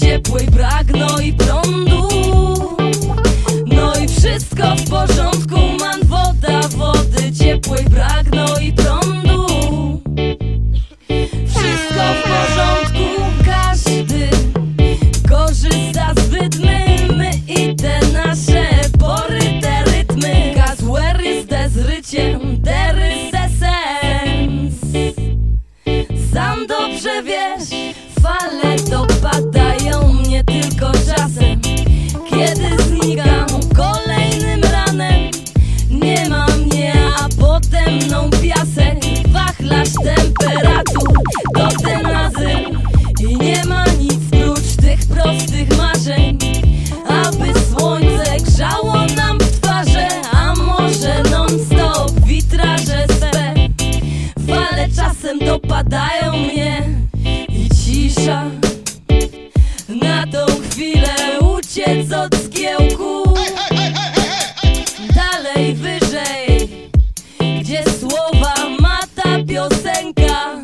ciepłej pragno i prądu. No i wszystko w porządku, mam woda, wody ciepłej pragno i prądu Czasem dopadają mnie i cisza. Na tą chwilę uciec od zgiełku